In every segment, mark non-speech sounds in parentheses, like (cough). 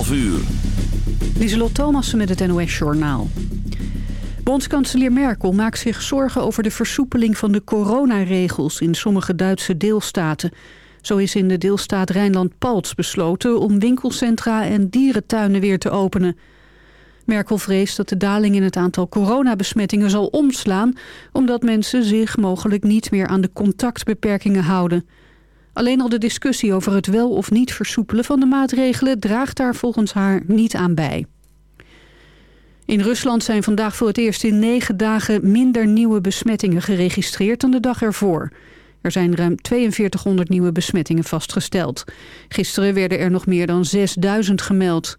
12 uur. Lieselot Thomassen met het NOS-journaal. Bondskanselier Merkel maakt zich zorgen over de versoepeling van de coronaregels in sommige Duitse deelstaten. Zo is in de deelstaat Rijnland-Palts besloten om winkelcentra en dierentuinen weer te openen. Merkel vreest dat de daling in het aantal coronabesmettingen zal omslaan... omdat mensen zich mogelijk niet meer aan de contactbeperkingen houden. Alleen al de discussie over het wel of niet versoepelen van de maatregelen... draagt daar volgens haar niet aan bij. In Rusland zijn vandaag voor het eerst in negen dagen minder nieuwe besmettingen geregistreerd dan de dag ervoor. Er zijn ruim 4200 nieuwe besmettingen vastgesteld. Gisteren werden er nog meer dan 6000 gemeld.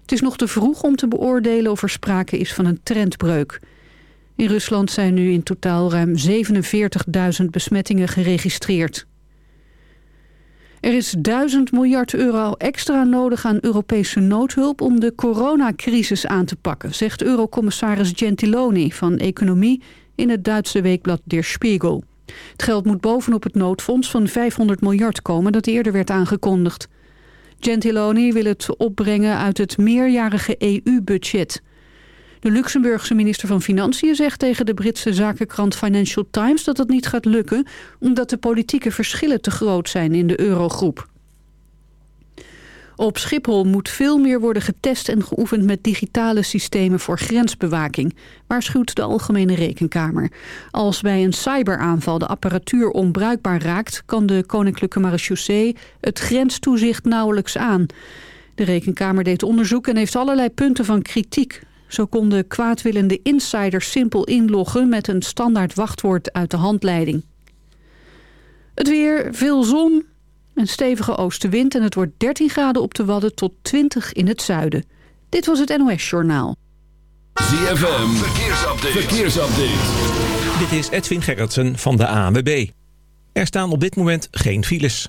Het is nog te vroeg om te beoordelen of er sprake is van een trendbreuk. In Rusland zijn nu in totaal ruim 47.000 besmettingen geregistreerd. Er is 1000 miljard euro extra nodig aan Europese noodhulp om de coronacrisis aan te pakken, zegt eurocommissaris Gentiloni van Economie in het Duitse weekblad Der Spiegel. Het geld moet bovenop het noodfonds van 500 miljard komen dat eerder werd aangekondigd. Gentiloni wil het opbrengen uit het meerjarige EU-budget. De Luxemburgse minister van Financiën zegt tegen de Britse zakenkrant Financial Times dat het niet gaat lukken omdat de politieke verschillen te groot zijn in de eurogroep. Op Schiphol moet veel meer worden getest en geoefend met digitale systemen voor grensbewaking, waarschuwt de Algemene Rekenkamer. Als bij een cyberaanval de apparatuur onbruikbaar raakt, kan de Koninklijke Marechaussee het grenstoezicht nauwelijks aan. De Rekenkamer deed onderzoek en heeft allerlei punten van kritiek. Zo konden kwaadwillende insiders simpel inloggen met een standaard wachtwoord uit de handleiding. Het weer, veel zon, een stevige oostenwind en het wordt 13 graden op de Wadden tot 20 in het zuiden. Dit was het NOS Journaal. ZFM, verkeersupdate. verkeersupdate. Dit is Edwin Gerritsen van de ANWB. Er staan op dit moment geen files.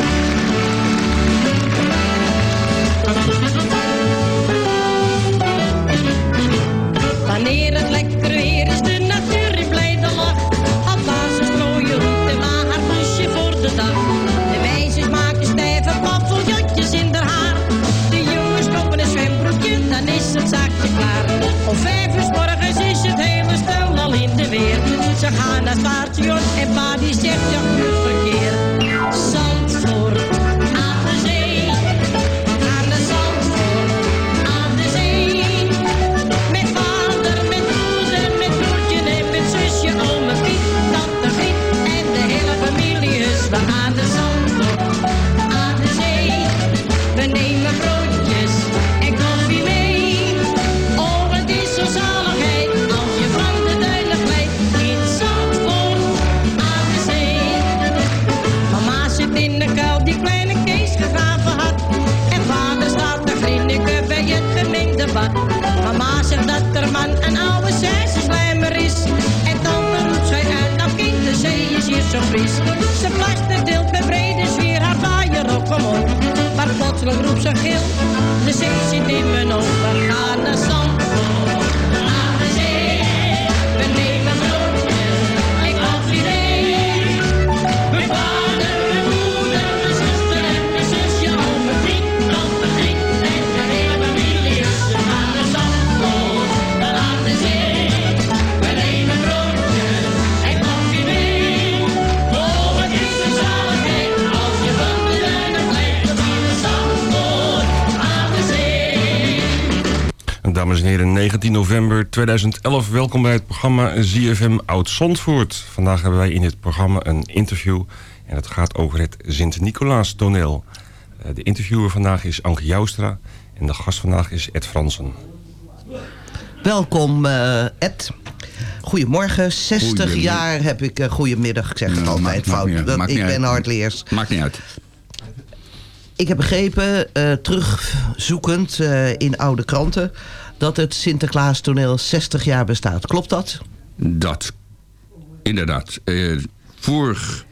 Ze gaan naar het station en pa die zegt ja, goed verkeer. Zo fris. Ze deelt met brede sfeer haar vaaier op omhoog. Maar plotseling roept ze gil, de zee zit in mijn ogen. We gaan naar Dames en heren, 19 november 2011. Welkom bij het programma ZFM Oud-Zandvoort. Vandaag hebben wij in dit programma een interview. En het gaat over het Sint-Nicolaas toneel. Eh, De interviewer vandaag is Anke Joustra. En de gast vandaag is Ed Fransen. Welkom eh, Ed. Goedemorgen, 60 Goedemiddag. jaar heb ik... eh goedemiddag, ik zeg het Nou, altijd fout. ik ben hardleers. Maakt niet uit. Ik heb begrepen, eh, terugzoekend eh, in oude kranten... dat het Sinterklaas toneel 60 jaar bestaat. Klopt dat? Dat, inderdaad. Eh, vorig,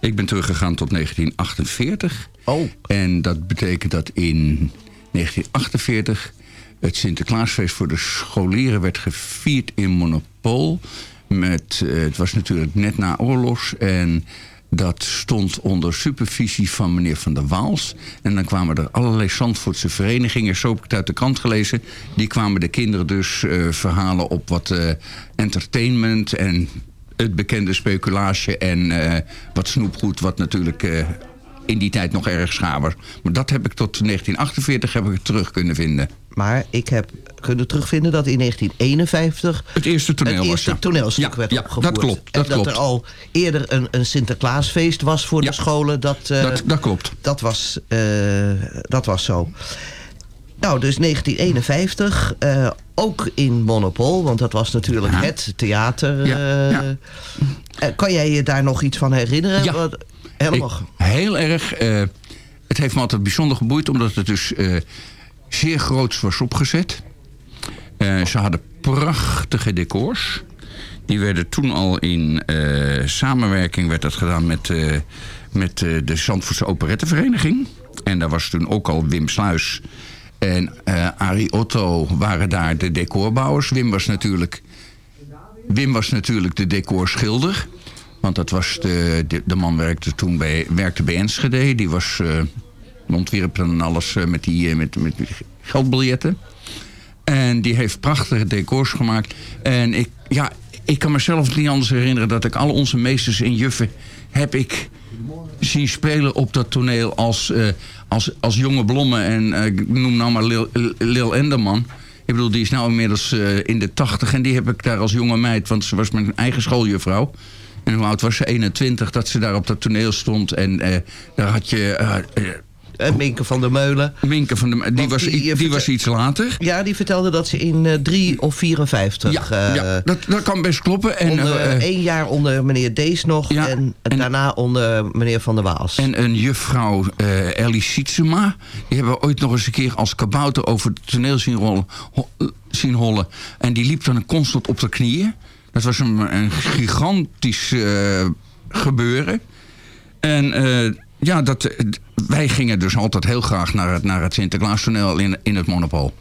ik ben teruggegaan tot 1948. Oh. En dat betekent dat in 1948 het Sinterklaasfeest voor de scholieren werd gevierd in Monopol. Met, eh, het was natuurlijk net na oorlogs en dat stond onder supervisie van meneer Van der Waals. En dan kwamen er allerlei Zandvoortse verenigingen, zo heb ik het uit de krant gelezen. Die kwamen de kinderen dus eh, verhalen op wat eh, entertainment en het bekende speculage en eh, wat snoepgoed, wat natuurlijk in die tijd nog erg was. Maar dat heb ik tot 1948 heb ik terug kunnen vinden. Maar ik heb kunnen terugvinden dat in 1951... Het eerste toneel het was, eerste ja. toneelstuk Ja, werd ja, opgevoerd. dat klopt, dat en dat klopt. er al eerder een, een Sinterklaasfeest was voor de scholen. Dat, eh, Dat, dat klopt. Dat was, eh, dat was zo. Nou, dus 1951, eh, ook in Monopol, want dat was natuurlijk Ja. het theater. Ja, ja. kan jij je daar nog iets van herinneren? Ja. Helemaal. Ik- heel erg. het heeft me altijd bijzonder geboeid, omdat het dus zeer groots was opgezet. Eh, ze hadden prachtige decors. Die werden toen al in eh, samenwerking werd dat gedaan met, eh, met de Zandvoortse Operettevereniging. En daar was toen ook al Wim Sluis en Arie Otto waren daar de decorbouwers. Wim was natuurlijk Wim was natuurlijk de decorschilder. Want dat was de, de, de man werkte toen bij, werkte bij Enschede. Die was eh ontwierp en alles eh, met, die, eh, met, met geldbiljetten. En die heeft prachtige decors gemaakt. En ik, ja, ik kan mezelf niet anders herinneren... dat ik al onze meesters en juffen heb ik zien spelen op dat toneel als, eh, als, als jonge blommen. En ik noem nou maar Lil, Enderman. Ik bedoel, die is nou inmiddels in de tachtig. En die heb ik daar als jonge meid, want ze was mijn eigen schooljuffrouw. En hoe oud was ze? 21, dat ze daar op dat toneel stond. En daar had je... eh, eh, Eh, Minke van der Meulen. Minke van der Die, was, die, die, eh, was iets later. Ja, die vertelde dat ze in eh 3 of 54... Ja, eh, ja dat, dat kan best kloppen. En, onder, eh, eh, één jaar onder meneer Dees nog en, daarna onder meneer Van der Waals. En een juffrouw eh Ellie Sietsema. Die hebben we ooit nog eens een keer als kabouter over het toneel zien, rollen, eh, zien hollen. En die liep dan constant op de knieën. Dat was een, een gigantisch eh, gebeuren. En eh, ja, dat, eh, wij gingen dus altijd heel graag naar het, naar het Sinterklaastoneel in, in het Monopol.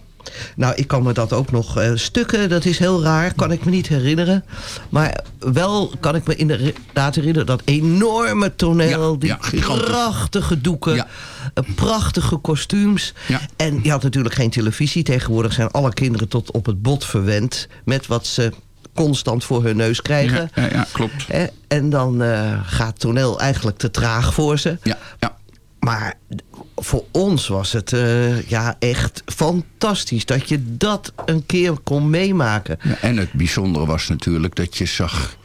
Nou, ik kan me dat ook nog eh, stukken, dat is heel raar, kan ik me niet herinneren. Maar wel kan ik me inderdaad herinneren dat enorme toneel, die ja, gigantisch. prachtige doeken, eh, prachtige kostuums. En je had natuurlijk geen televisie. Tegenwoordig zijn alle kinderen tot op het bot verwend met wat ze constant voor hun neus krijgen. Ja, ja, ja, klopt. En dan eh, gaat toneel eigenlijk te traag voor ze. Ja, ja. Maar voor ons was het eh, ja, echt fantastisch dat je dat een keer kon meemaken. Ja, en het bijzondere was natuurlijk dat je zag...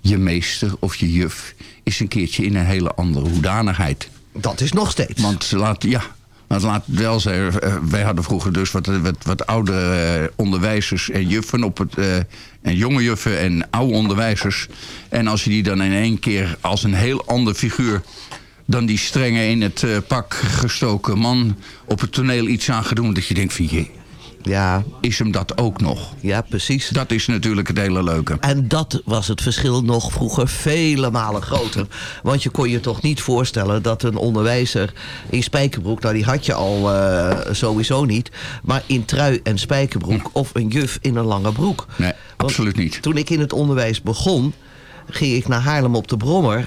je meester of je juf is een keertje in een hele andere hoedanigheid. Dat is nog steeds. Want laat, ja, want laat wel zijn... eh, wij hadden vroeger dus wat, wat, wat oude eh, onderwijzers en juffen... Op het, en jonge juffen en oude onderwijzers. En als je die dan in één keer als een heel ander figuur dan die strenge in het eh, pak gestoken man op het toneel iets aan doen. Dat je denkt van je, Ja. is hem dat ook nog. Ja, precies. Dat is natuurlijk het hele leuke. En dat was het verschil nog vroeger vele malen groter. Want je kon je toch niet voorstellen dat een onderwijzer in spijkerbroek... nou die had je al eh, sowieso niet... maar in trui en spijkerbroek of een juf in een lange broek. Nee, absoluut niet. Toen ik in het onderwijs begon, ging ik naar Haarlem op de Brommer...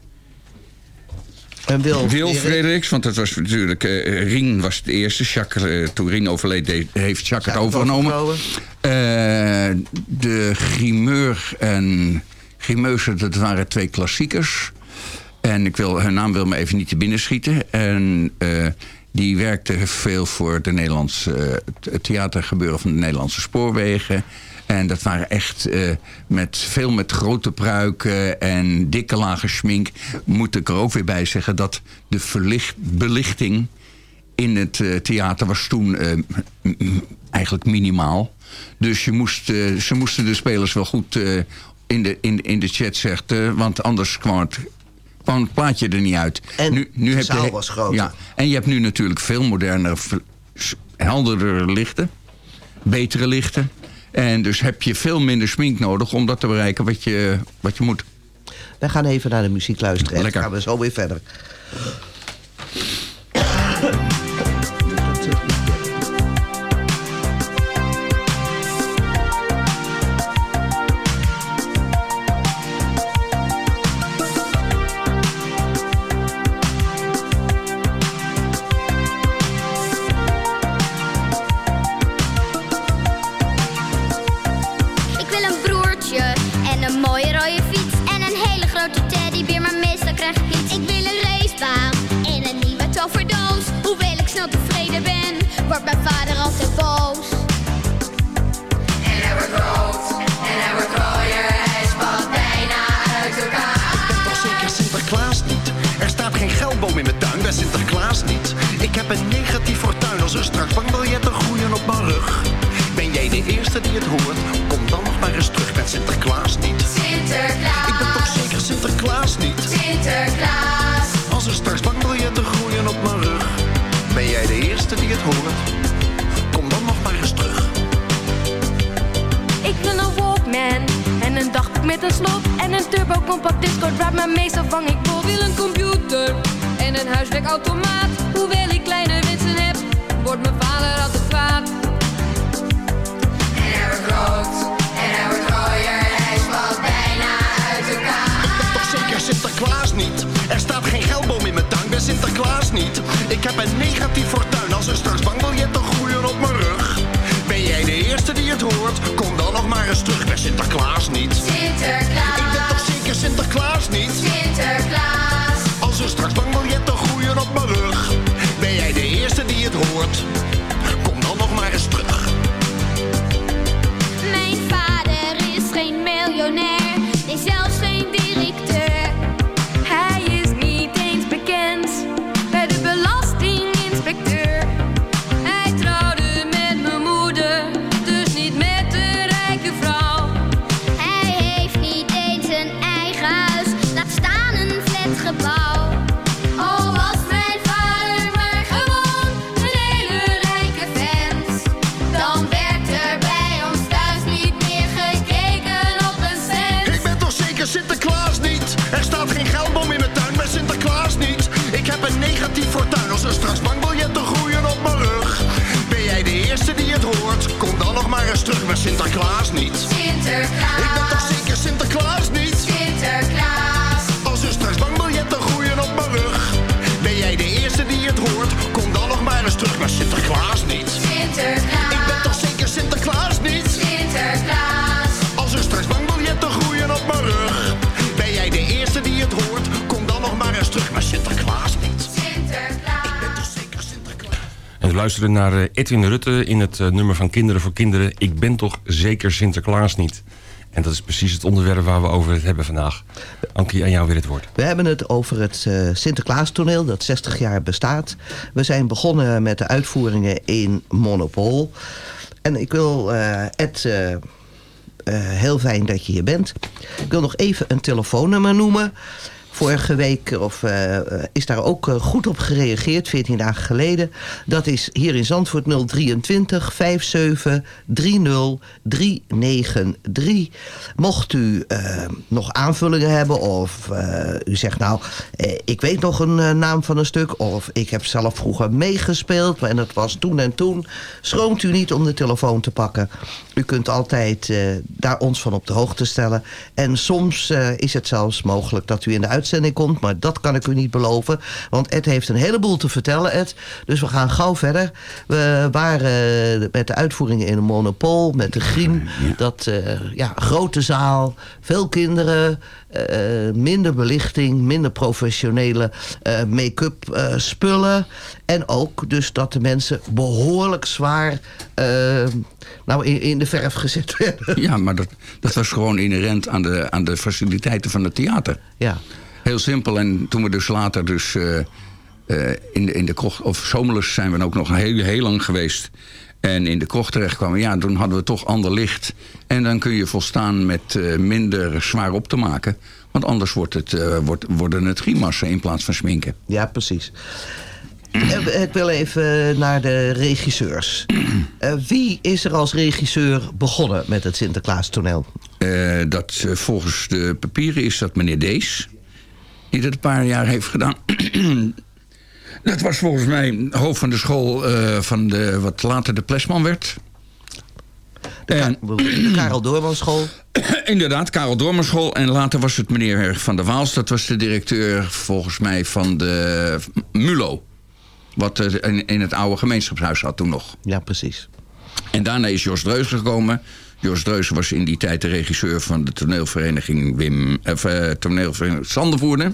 En Wil, Wil Frederiks, want dat was natuurlijk... eh Rien was de eerste. Jacques, eh, toen Rien overleed, deed- heeft Jacques het overgenomen. Eh, de grimeur en grimeuse, dat waren twee klassiekers. En ik wil, hun naam wil me even niet te binnen schieten. En die werkte veel voor de Nederlandse, het theatergebeuren van de Nederlandse spoorwegen. En dat waren echt eh, met, veel met grote pruiken en dikke lagen schmink. Moet ik er ook weer bij zeggen dat de verlicht, belichting in het eh, theater was toen eh, eigenlijk minimaal. Dus je moest, ze moesten de spelers wel goed in, de, in, in de chat zeggen, want anders kwam het, kwam het plaatje er niet uit. En nu, nu de heb zaal je, was groter. Ja, en je hebt nu natuurlijk veel modernere, helderdere lichten, betere lichten. En dus heb je veel minder smink nodig om dat te bereiken wat je, wat je moet. Wij gaan even naar de muziek luisteren. En dan gaan we zo weer verder. In mijn tuin bij Sinterklaas niet. Ik heb een negatief fortuin als er straks bankbiljetten groeien op mijn rug. Ben jij de eerste die het hoort? Kom dan nog maar eens terug met Sinterklaas niet. Sinterklaas. Ik ben toch zeker Sinterklaas niet? Sinterklaas. Als er straks bankbiljetten groeien op mijn rug. Ben jij de eerste die het hoort? Kom dan nog maar eens terug. Ik wil een Walkman en een dagboek met een slot en een turbo compact discord waar maar meestal vang ik en huiswerkautomaat. Hoewel ik kleine wensen heb, wordt mijn vader altijd kwaad. En hij wordt rood en hij wordt rooier, hij spat bijna uit elkaar. Ik ben toch zeker Sinterklaas niet? Er staat geen geldboom in mijn tuin bij Sinterklaas niet. Ik heb een negatief fortuin U luisterde naar eh, Edwin Rutte in het eh, nummer van Kinderen voor Kinderen. Ik ben toch zeker Sinterklaas niet. En dat is precies het onderwerp waar we over het hebben vandaag. Ankie, aan jou weer het woord. We hebben het over het eh Sinterklaastoneel dat 60 jaar bestaat. We zijn begonnen met de uitvoeringen in Monopol. En ik wil Ed, heel fijn dat je hier bent. Ik wil nog even een telefoonnummer noemen. Vorige week of, eh, eh, is daar ook eh, goed op gereageerd, 14 dagen geleden. Dat is hier in Zandvoort 023 57 30 393. Mocht u nog aanvullingen hebben of u zegt nou, ik weet nog een naam van een stuk... of ik heb zelf vroeger meegespeeld en het was toen en toen... schroomt u niet om de telefoon te pakken. U kunt altijd eh, daar ons van op de hoogte stellen. En soms eh, is het zelfs mogelijk dat u in de uitzending komt... maar dat kan ik u niet beloven, want Ed heeft een heleboel te vertellen, Ed. Dus we gaan gauw verder. We waren eh, met de uitvoeringen in een monopol, met de griem. Dat, ja, grote zaal, veel kinderen... eh, minder belichting, minder professionele eh, make-up eh, spullen. En ook dus dat de mensen behoorlijk zwaar nou, in, in de verf gezet (laughs) werden. Ja, maar dat, dat was gewoon inherent aan de, aan de faciliteiten van het theater. Ja. Heel simpel. En toen we dus later dus... in, de, in de of zomerlust zijn we ook nog heel, heel lang geweest. En in de krocht terechtkwamen, ja, toen hadden we toch ander licht. En dan kun je volstaan met eh, minder zwaar op te maken. Want anders wordt het, eh, wordt, worden het grimassen in plaats van sminken. Ja, precies. Eh, Ik wil even naar de regisseurs. (clears throat) Wie is er als regisseur begonnen met het Sinterklaas toneel? Dat volgens de papieren is dat meneer Dees. Die dat een paar jaar heeft gedaan. (clears throat) dat was volgens mij hoofd van de school eh, van de, wat later de Plesman werd. En, de Karel Doormanschool. (clears throat) Inderdaad, Karel Doormanschool. En later was het meneer Van der Waals. Dat was de directeur volgens mij van de MULO. Wat eh, in, in het oude gemeenschapshuis zat toen nog. Ja, precies. En daarna is Jos Dreuzen gekomen. Jos Dreuzen was in die tijd de regisseur van de toneelvereniging Wim, of, eh, toneelvereniging Sandervoerder.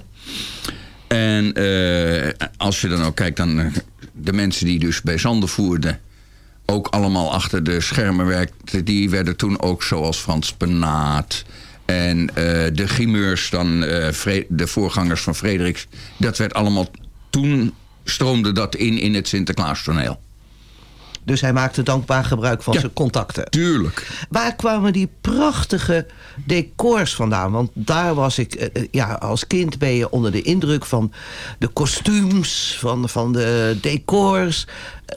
En eh, als je dan ook kijkt dan eh, de mensen die dus bij Zandervoerden ook allemaal achter de schermen werkten, die werden toen ook zoals Frans Penaat en eh, de grimeurs dan de voorgangers van Frederiks. Dat werd allemaal toen stroomde dat in in het Sinterklaastoneel. Dus hij maakte dankbaar gebruik van zijn contacten. Tuurlijk. Waar kwamen die prachtige decors vandaan? Want daar was ik, eh, eh, ja, als kind ben je onder de indruk van de kostuums, van, van de decors.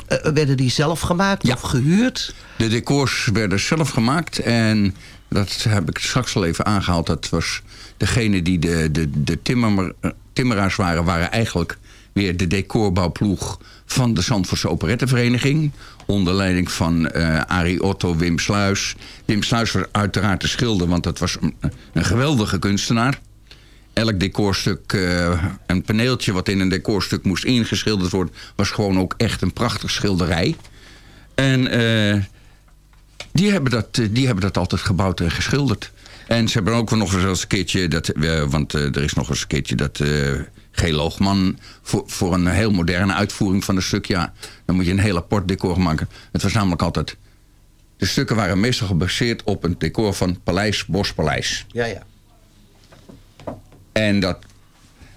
Eh, werden die zelf gemaakt of gehuurd? De decors werden zelf gemaakt en dat heb ik straks al even aangehaald. Dat was degene die de, de, de timmer, timmeraars waren, waren eigenlijk weer de decorbouwploeg van de Zandvoortse Operettevereniging. Onder leiding van eh Arie Otto, Wim Sluis. Wim Sluis was uiteraard de schilder, want dat was een, een geweldige kunstenaar. Elk decorstuk, eh, een paneeltje wat in een decorstuk moest ingeschilderd worden... was gewoon ook echt een prachtig schilderij. En eh, die, hebben dat, die hebben dat altijd gebouwd en geschilderd. En ze hebben ook nog eens een keertje... Dat, want er is nog eens een keertje dat... eh G. Loogman voor, voor een heel moderne uitvoering van een stuk... ja, dan moet je een heel apart decor maken. Het was namelijk altijd... De stukken waren meestal gebaseerd op een decor van Paleis Bospaleis. Ja, ja. En dat,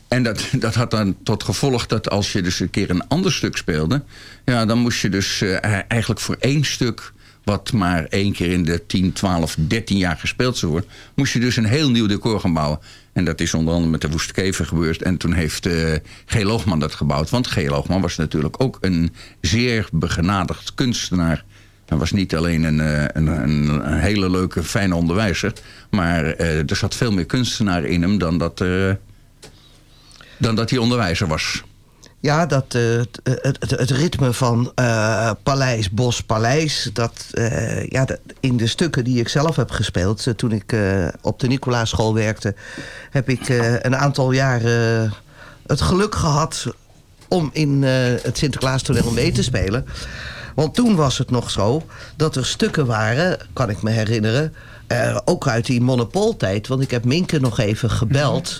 en dat, (laughs) dat had dan tot gevolg dat als je dus een keer een ander stuk speelde... Ja, dan moest je dus eh, eigenlijk voor één stuk... wat maar één keer in de 10, 12, 13 jaar gespeeld zou worden... moest je dus een heel nieuw decor gaan bouwen. En dat is onder andere met de Woeste Kever gebeurd. En toen heeft eh G. Dat gebouwd. Want G. Loogman was natuurlijk ook een zeer begenadigd kunstenaar... Hij was niet alleen een, eh, een, een, hele leuke, fijne onderwijzer... maar eh, er zat veel meer kunstenaar in hem dan dat, dan dat hij onderwijzer was. Ja, dat, eh, het, het, het, ritme van eh, Paleis, Bos, Paleis... Dat, eh, ja, in de stukken die ik zelf heb gespeeld... eh, toen ik eh, op de Nicolaaschool werkte... heb ik eh, een aantal jaren het geluk gehad... om in eh, het Sinterklaastoneel mee te spelen. Want toen was het nog zo dat er stukken waren... kan ik me herinneren... eh, ook uit die monopoltijd. Want ik heb Minke nog even gebeld...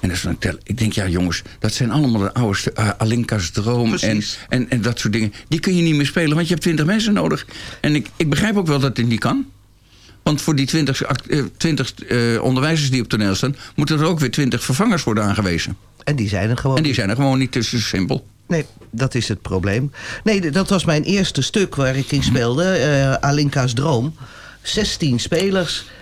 En dat is dan tel- ik denk, ja jongens, dat zijn allemaal de oude eh, Alinka's Droom en, en, en dat soort dingen. Die kun je niet meer spelen, want je hebt twintig mensen nodig. En ik, ik begrijp ook wel dat dit niet kan. Want voor die twintig eh, 20 eh, onderwijzers die op toneel staan... moeten er ook weer twintig vervangers worden aangewezen. En die zijn er gewoon En die zijn er gewoon niet, is simpel. Nee, dat is het probleem. Nee, dat was mijn eerste stuk waar ik in speelde. Alinka's Droom. 16 spelers.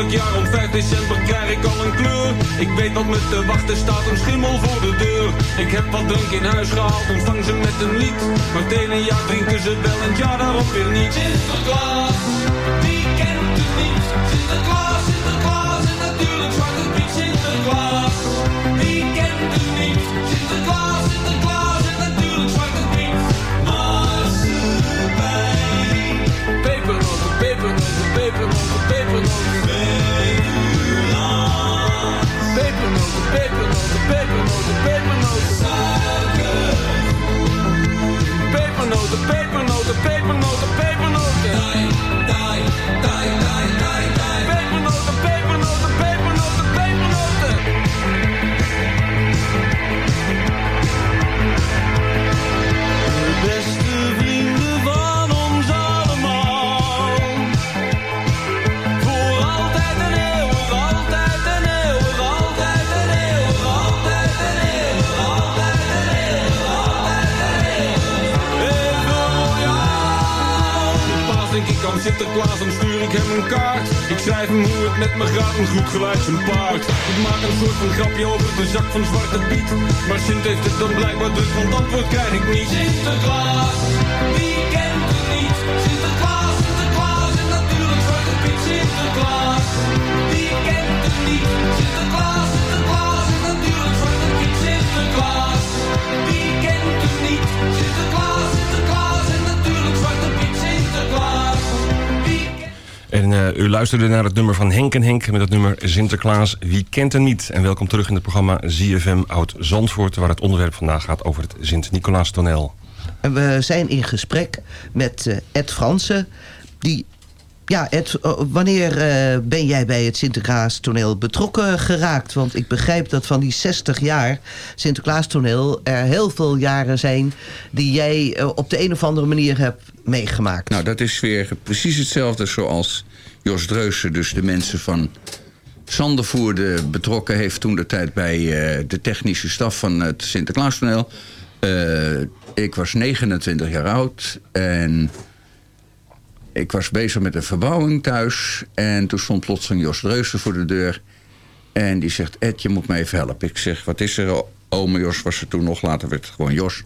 Elk jaar om 5 december krijg ik al een kleur. Ik weet wat me te wachten staat, een schimmel voor de deur. Ik heb wat drank in huis gehaald, ontvang ze met een lied. Maar het ene jaar drinken ze wel en het jaar daarop weer niet. Sinterklaas, wie kent het niet? Sinterklaas, Sinterklaas en natuurlijk Zwarte Piet. Sinterklaas, wie kent het niet? Sinterklaas, Sinterklaas en natuurlijk Zwarte Piet. Pepernoten, pepernoten, pepernoten, pepernoten. Pepernoten, pepernoten, pepernoten, pepernoten. Suiker. Pepernoten, pepernoten, pepernoten, pepernoten. Aan Sinterklaas, dan stuur ik hem een kaart. Ik schrijf hem hoe het met me gaat, een goed gelijk zijn paard. Ik maak een soort van grapje over de zak van Zwarte Piet. Maar Sint heeft het dan blijkbaar druk, want antwoord krijg ik niet. Sinterklaas, wie kent het niet? Sinterklaas, Sinterklaas en natuurlijk Zwarte Piet. Sinterklaas, wie kent het niet? Sinterklaas, Sinterklaas en natuurlijk Zwarte Piet. Sinterklaas, wie kent het niet? Sinterklaas En eh, u luisterde naar het nummer van Henk en Henk met het nummer Sinterklaas. Wie kent hem niet? En welkom terug in het programma ZFM Oud Zandvoort... waar het onderwerp vandaag gaat over het Sint-Nicolaas toneel. En we zijn in gesprek met eh, Ed Fransen. Die, ja, Ed, eh, wanneer eh, ben jij bij het Sinterklaas toneel betrokken geraakt? Want ik begrijp dat van die 60 jaar Sinterklaas toneel er heel veel jaren zijn die jij op de een of andere manier hebt meegemaakt. Nou, dat is weer precies hetzelfde zoals Jos Dreusen, dus de mensen van Zandervoerde betrokken heeft toen de tijd bij eh, de technische staf van het Sinterklaastoneel. Eh ik was 29 jaar oud en ik was bezig met een verbouwing thuis. En toen stond plotseling Jos Dreusen voor de deur. En die zegt, Ed, je moet me even helpen. Ik zeg, wat is er? Ome Jos was er toen nog, later werd het gewoon Jos.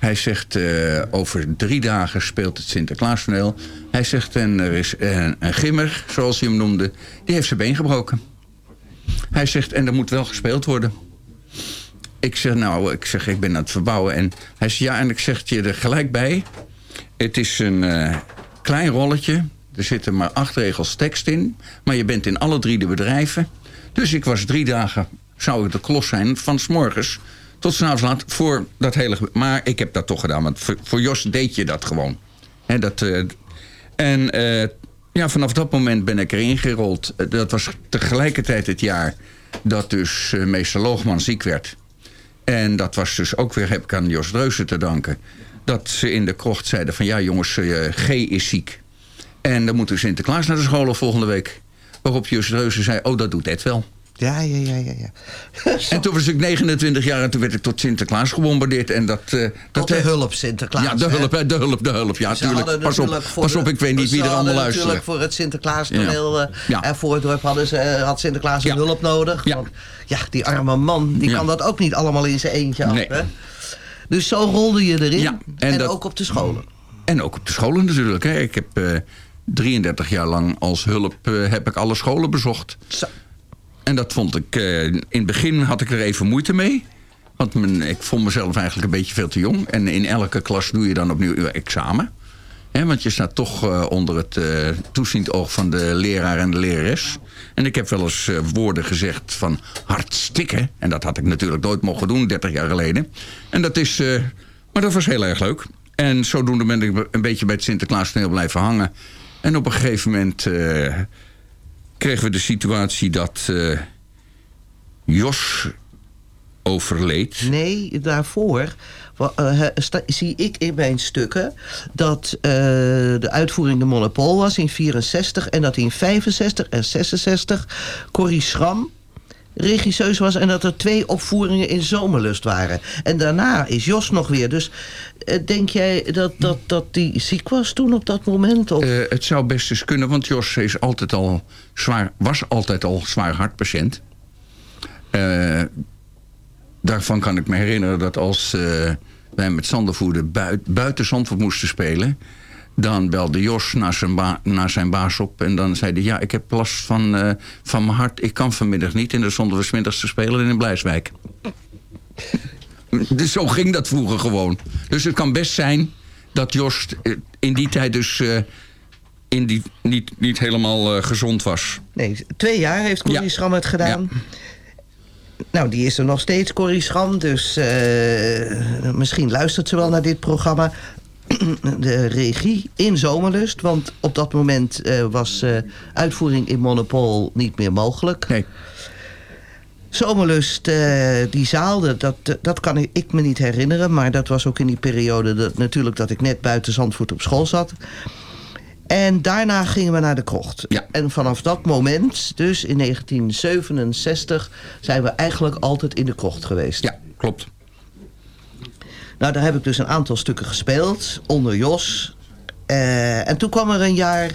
Hij zegt, eh, over drie dagen speelt het Sinterklaastoneel. Hij zegt, en er is een, gimmer, zoals hij hem noemde, die heeft zijn been gebroken. Hij zegt, en er moet wel gespeeld worden. Ik zeg, nou, ik zeg, ik ben aan het verbouwen. En hij zegt, ja, en ik zeg je er gelijk bij. Het is een eh, klein rolletje. Er zitten maar acht regels tekst in. Maar je bent in alle drie de bedrijven. Dus ik was drie dagen, zou ik de klos zijn, van s morgens tot laat voor dat hele... Maar ik heb dat toch gedaan, want voor, Jos deed je dat gewoon. Hè, dat, eh, en eh, ja, vanaf dat moment ben ik erin gerold. Eh, Dat was tegelijkertijd het jaar dat dus meester Loogman ziek werd. En dat was dus ook weer, heb ik aan Jos Dreuzen te danken... dat ze in de krocht zeiden van... ja jongens, G is ziek. En dan moet u Sinterklaas naar de scholen volgende week. Waarop Jos Dreuzen zei, oh dat doet Ed wel. Ja, ja, ja, ja. ja. (laughs) En toen was ik 29 jaar en toen werd ik tot Sinterklaas gebombardeerd. En dat, eh, dat de hulp Sinterklaas, Ja, de hulp, hè, de hulp, de hulp. Ja, Ze tuurlijk. hadden Pas op, natuurlijk pas op, ik weet niet wie er allemaal luisteren. Natuurlijk voor het Sinterklaas toneel eh Ja. en voor het dorp hadden ze, eh, had Sinterklaas een hulp nodig. Want ja, die arme man, die kan dat ook niet allemaal in zijn eentje af. Nee. Hè? Dus zo rolde je erin. En en dat- ook op de scholen. En ook op de scholen natuurlijk. Hè. Ik heb eh, 33 jaar lang als hulp heb ik alle scholen bezocht. En dat vond ik... eh, in het begin had ik er even moeite mee. Want ik vond mezelf eigenlijk een beetje veel te jong. En in elke klas doe je dan opnieuw je examen. Want je staat toch eh, onder het eh toeziend oog van de leraar en de lerares. En ik heb wel eens woorden gezegd van hartstikke. En dat had ik natuurlijk nooit mogen doen, 30 jaar geleden. En dat is... maar dat was heel erg leuk. En zodoende ben ik een beetje bij het Sinterklaas blijven hangen. En op een gegeven moment kregen we de situatie dat eh, Jos overleed. Nee, daarvoor eh, zie ik in mijn stukken dat eh, de uitvoering de Monopol was in 64 en dat in 65 en 66 Corrie Schram regisseus was en dat er twee opvoeringen in Zomerlust waren. En daarna is Jos nog weer. Dus eh, denk jij dat, dat, dat die ziek was toen op dat moment? Of? Eh, het zou best eens kunnen, want Jos is altijd al zwaar, was altijd al zwaar hartpatiënt. Eh, daarvan kan ik me herinneren dat als wij met Zandervoerder buit, buiten Zandvoort moesten spelen... dan belde Jos naar zijn, naar zijn baas op en dan zei hij... ja, ik heb last van, eh, van mijn hart, ik kan vanmiddag niet. En dan stonden we 's middags te spelen in Blijswijk. (laughs) Dus zo ging dat vroeger gewoon. Dus het kan best zijn dat Jos eh, in die tijd dus eh, in die, niet, niet helemaal gezond was. Nee, twee jaar heeft Corrie Schram het gedaan. Nou, die is er nog steeds, Corrie Schram. Dus misschien luistert ze wel naar dit programma. (clears throat) De regie in Zomerlust. Want op dat moment eh, was eh, uitvoering in Monopol niet meer mogelijk. Nee. Zomerlust, eh, die zaal, dat- dat, kan ik, ik me niet herinneren. Maar dat was ook in die periode dat, natuurlijk dat ik net buiten Zandvoort op school zat. En daarna gingen we naar de krocht. En vanaf dat moment, dus in 1967, zijn we eigenlijk altijd in de krocht geweest. Ja, klopt. Nou, daar heb ik dus een aantal stukken gespeeld, onder Jos. Eh, en toen kwam er een jaar,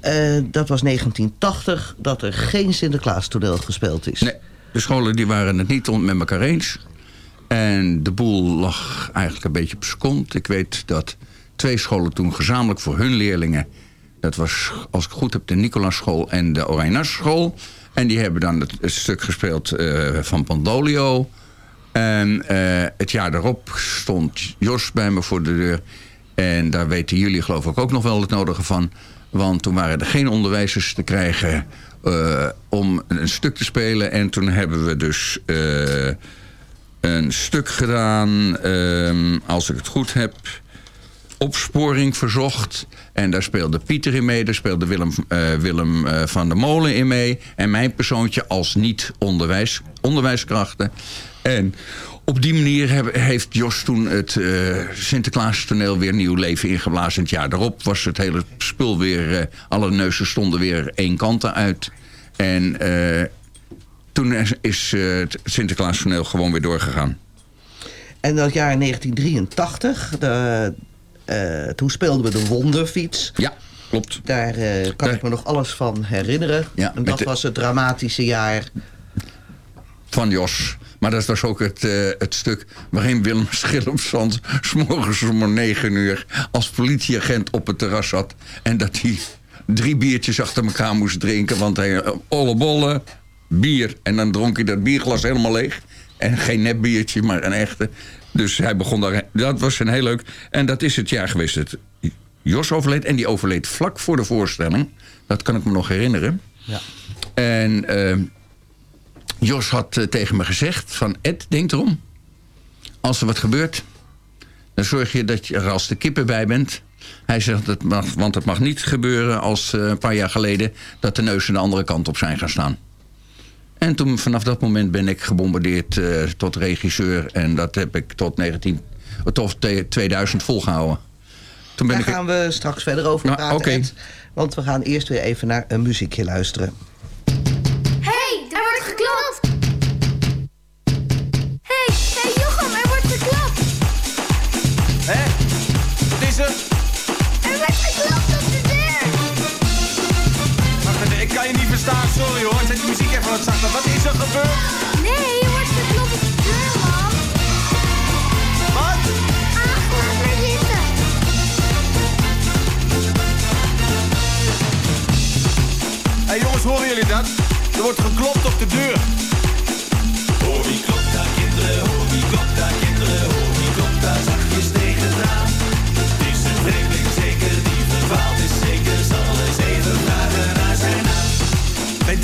eh, dat was 1980, dat er geen Sinterklaas toneel gespeeld is. Nee, de scholen die waren het niet met elkaar eens. En de boel lag eigenlijk een beetje op kont. Ik weet dat twee scholen toen gezamenlijk voor hun leerlingen... dat was, als ik goed heb, de Nicolasschool en de Orijnasschool... en die hebben dan het, het stuk gespeeld eh, van Pandolio... En eh, het jaar daarop stond Jos bij me voor de deur. En daar weten jullie geloof ik ook nog wel het nodige van. Want toen waren er geen onderwijzers te krijgen eh, om een stuk te spelen. En toen hebben we dus eh, een stuk gedaan, ehm, als ik het goed heb... Opsporing verzocht. En daar speelde Pieter in mee. Daar speelde Willem, Willem van der Molen in mee. En mijn persoontje als niet-onderwijs onderwijskrachten. En op die manier heb- heeft Jos toen het eh Sinterklaas toneel weer nieuw leven ingeblazen. Het jaar daarop was het hele spul weer... eh, alle neuzen stonden weer één kant uit. En eh, toen is, het Sinterklaas toneel gewoon weer doorgegaan. En dat jaar 1983, de, toen speelden we de Wonderfiets. Ja, klopt. Daar kan ik me nog alles van herinneren. Ja, en dat de- was het dramatische jaar. van Jos. Maar dat was ook het, eh, het stuk waarin Willem Schillemsand... (laughs) s'morgens om negen uur als politieagent op het terras zat... en dat hij drie biertjes achter elkaar moest drinken... want hij, eh, olle bolle, bier. En dan dronk hij dat bierglas helemaal leeg. En geen nepbiertje, maar een echte. Dus hij begon daar... Dat was een heel leuk... En dat is het jaar geweest dat Jos overleed. En die overleed vlak voor de voorstelling. Dat kan ik me nog herinneren. Ja. En eh, Jos had eh, tegen me gezegd van... Ed, denk erom. Als er wat gebeurt... dan zorg je dat je er als de kippen bij bent. Hij zegt, dat mag, want het mag niet gebeuren als eh, een paar jaar geleden... dat de neuzen de andere kant op zijn gaan staan. En toen, vanaf dat moment ben ik gebombardeerd eh, tot regisseur. En dat heb ik tot, 19, tot te- 2000 volgehouden. Toen ben Daar ik, gaan we straks verder over Nou, praten. Ed. Want we gaan eerst weer even naar een muziekje luisteren. hey, er wordt geklopt! Je verstaan, sorry hoor. Zet de muziek even wat zachter. Wat is er gebeurd? Nee, er wordt geklopt op de deur, man! Wat? Ach, laat zitten! Hé jongens, horen jullie dat? Er wordt geklopt op de deur. Hoor wie klopt daar kinderen, hoor wie klopt daar kinderen, hoor wie klopt daar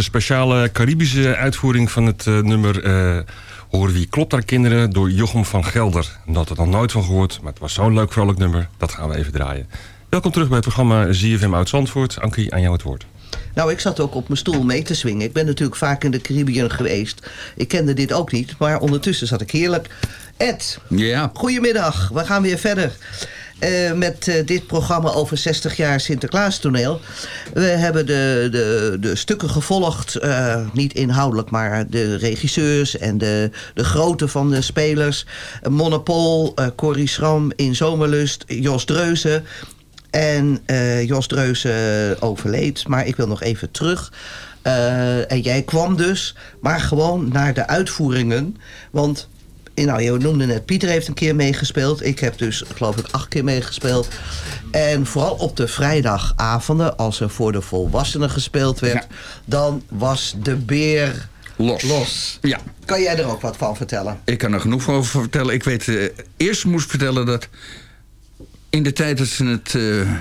De speciale Caribische uitvoering van het eh, nummer... eh Hoor wie klopt daar kinderen door Jochem van Gelder. Dat had er nog nooit van gehoord, maar het was zo'n leuk vrolijk nummer. Dat gaan we even draaien. Welkom terug bij het programma ZFM uit Zandvoort. Ankie, aan jou het woord. Nou, ik zat ook op mijn stoel mee te swingen. Ik ben natuurlijk vaak in de Caribbean geweest. Ik kende dit ook niet, maar ondertussen zat ik heerlijk. Ed, ja. goedemiddag. We gaan weer verder. Eh, met eh, dit programma over 60 jaar Sinterklaas toneel. We hebben de, de, de stukken gevolgd, eh, niet inhoudelijk, maar de regisseurs en de, de grootte van de spelers. Monopol, Corrie Schram in Zomerlust, Jos Dreuzen. En Jos Dreuzen overleed, maar ik wil nog even terug. En jij kwam dus, maar gewoon naar de uitvoeringen. Want nou, je noemde net, Pieter heeft een keer meegespeeld. Ik heb dus, geloof ik, acht keer meegespeeld. En vooral op de vrijdagavonden, als er voor de volwassenen gespeeld werd... dan was de beer Los. los. Ja. Kan jij er ook wat van vertellen? Ik kan er genoeg over vertellen. Ik weet, eh, eerst moest vertellen dat in de tijd dat ze het eh,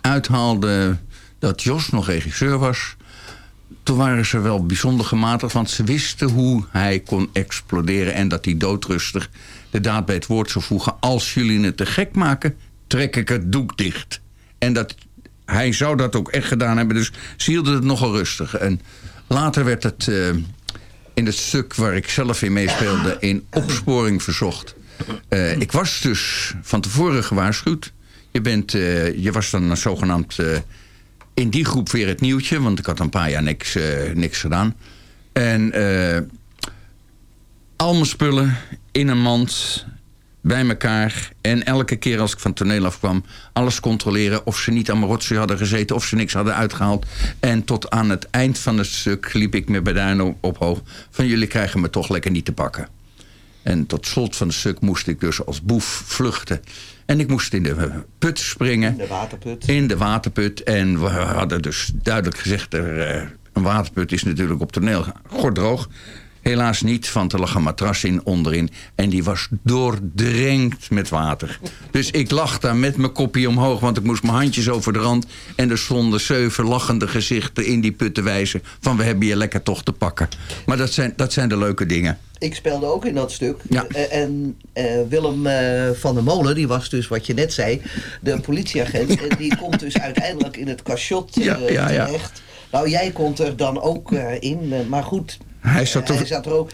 uithaalden dat Jos nog regisseur was, toen waren ze wel bijzonder gematigd, want ze wisten hoe hij kon exploderen en dat hij doodrustig de daad bij het woord zou voegen. Als jullie het te gek maken, trek ik het doek dicht. En dat, hij zou dat ook echt gedaan hebben, dus ze hielden het nogal rustig. En later werd het eh, in het stuk waar ik zelf in meespeelde in opsporing verzocht. Eh, ik was dus van tevoren gewaarschuwd. Je, bent, eh, je was dan zogenaamd eh, in die groep weer het nieuwtje, want ik had een paar jaar niks, eh, niks gedaan. En eh, al mijn spullen in een mand, bij elkaar. En elke keer als ik van toneel afkwam, alles controleren of ze niet aan mijn rotzooi hadden gezeten, of ze niks hadden uitgehaald. En tot aan het eind van het stuk liep ik met beduinen op hoog van jullie krijgen me toch lekker niet te pakken. En tot slot van het stuk moest ik dus als boef vluchten. En ik moest in de put springen. De waterput. In de waterput. En we hadden dus duidelijk gezegd... Er, eh, een waterput is natuurlijk op toneel gordroog. Helaas niet, want er lag een matras in onderin. En die was doordrenkt met water. Dus ik lag daar met mijn kopje omhoog... want ik moest mijn handjes over de rand... en er stonden zeven lachende gezichten in die put te wijzen... van we hebben je lekker toch te pakken. Maar dat zijn, dat zijn de leuke dingen. Ik speelde ook in dat stuk. Ja. Eh, en eh, Willem eh, van der Molen, die was dus wat je net zei, de politieagent. (laughs) en die komt dus uiteindelijk in het cachot Ja, ja, ja. terecht. Nou, jij komt er dan ook in, maar goed. Hij zat er- hij zat er ook.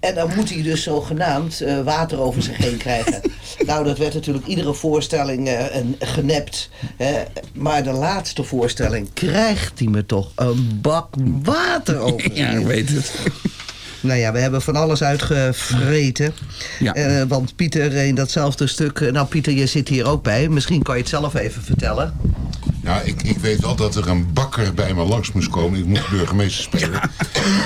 En dan moet hij dus zogenaamd eh, water over zich heen krijgen. (laughs) nou, dat werd natuurlijk iedere voorstelling eh, een, genept. Hè. Maar de laatste voorstelling krijgt hij me toch een bak water (laughs) over Ja, ik weet het. (laughs) Nou ja, we hebben van alles uitgevreten. Ja. Eh, want Pieter in datzelfde stuk... Nou, Pieter, je zit hier ook bij. Misschien kan je het zelf even vertellen. Ja, ik, ik weet wel dat er een bakker bij me langs moest komen. Ik moest burgemeester spelen.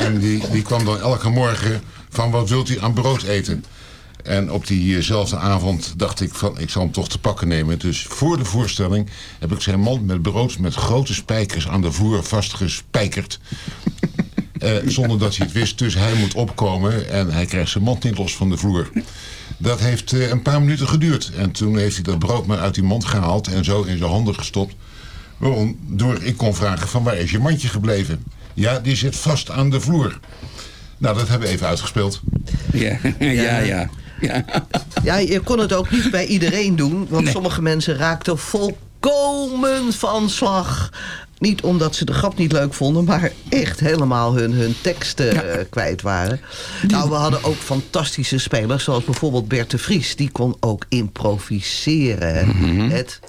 En die, die kwam dan elke morgen van wat wilt u aan brood eten? En op diezelfde avond dacht ik van ik zal hem toch te pakken nemen. Dus voor de voorstelling heb ik zijn mand met brood met grote spijkers aan de vloer vastgespijkerd. (laughs) Eh, zonder dat hij het wist. Dus hij moet opkomen en hij krijgt zijn mand niet los van de vloer. Dat heeft eh, een paar minuten geduurd. En toen heeft hij dat brood maar uit die mond gehaald en zo in zijn handen gestopt. Waardoor ik kon vragen van waar is je mandje gebleven? Ja, die zit vast aan de vloer. Nou, dat hebben we even uitgespeeld. Ja, (laughs) ja, ja. ja. Ja, je kon het ook niet bij iedereen doen. Want sommige mensen raakten volkomen van slag. Niet omdat ze de grap niet leuk vonden, maar echt helemaal hun, hun teksten eh, kwijt waren. Nou, we hadden ook fantastische spelers, zoals bijvoorbeeld Bert de Vries. Die kon ook improviseren. Mhm. Het,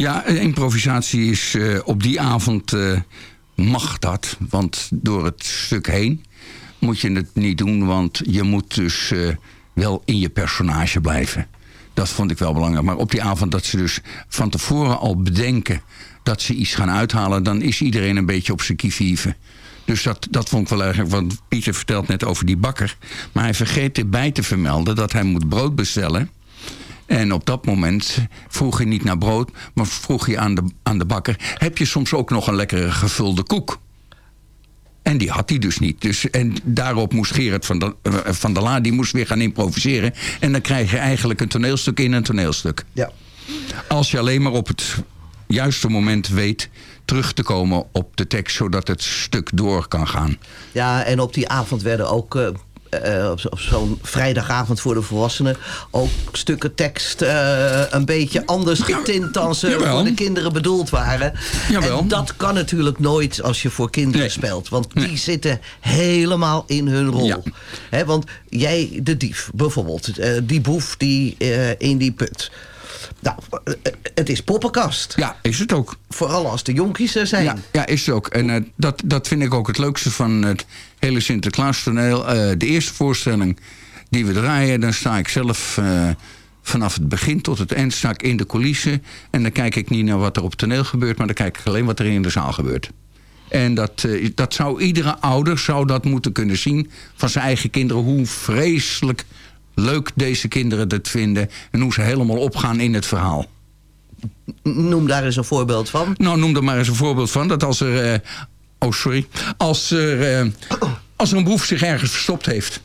Ja, improvisatie is eh, op die avond eh, mag dat. Want door het stuk heen moet je het niet doen. Want je moet dus eh, wel in je personage blijven. Dat vond ik wel belangrijk. Maar op die avond dat ze dus van tevoren al bedenken... dat ze iets gaan uithalen... dan is iedereen een beetje op zijn kievieve. Dus dat, dat vond ik wel erg. Want Pieter vertelt net over die bakker. Maar hij vergeet erbij te vermelden dat hij moet brood bestellen... En op dat moment vroeg je niet naar brood, maar vroeg je aan de, aan de bakker... heb je soms ook nog een lekkere gevulde koek? En die had hij dus niet. Dus, en daarop moest Gerard van, de, eh, van der Laar die moest weer gaan improviseren. En dan krijg je eigenlijk een toneelstuk in een toneelstuk. Ja. Als je alleen maar op het juiste moment weet terug te komen op de tekst... zodat het stuk door kan gaan. Ja, en op die avond werden ook... eh, eh, op, zo- op zo'n vrijdagavond voor de volwassenen... ook stukken tekst eh, een beetje anders getint... dan ze jawel. voor de kinderen bedoeld waren. Jawel. En dat kan natuurlijk nooit als je voor kinderen speelt. Want die zitten helemaal in hun rol. Hè, want jij, de dief bijvoorbeeld... eh, die boef die in die put... Nou, het is poppenkast. Ja, is het ook. Vooral als de jonkies er zijn. Ja, ja is het ook. En dat, dat vind ik ook het leukste van het hele Sinterklaas-toneel. Eh, de eerste voorstelling die we draaien, dan sta ik zelf eh, vanaf het begin tot het eind sta ik in de coulissen. En dan kijk ik niet naar wat er op het toneel gebeurt, maar dan kijk ik alleen wat er in de zaal gebeurt. En dat, eh, dat zou iedere ouder zou dat moeten kunnen zien van zijn eigen kinderen. Hoe vreselijk leuk deze kinderen het vinden. En hoe ze helemaal opgaan in het verhaal. Noem daar eens een voorbeeld van. Nou, noem er maar eens een voorbeeld van. Dat als er... oh, sorry. Als er, eh, als er een boef zich ergens verstopt heeft...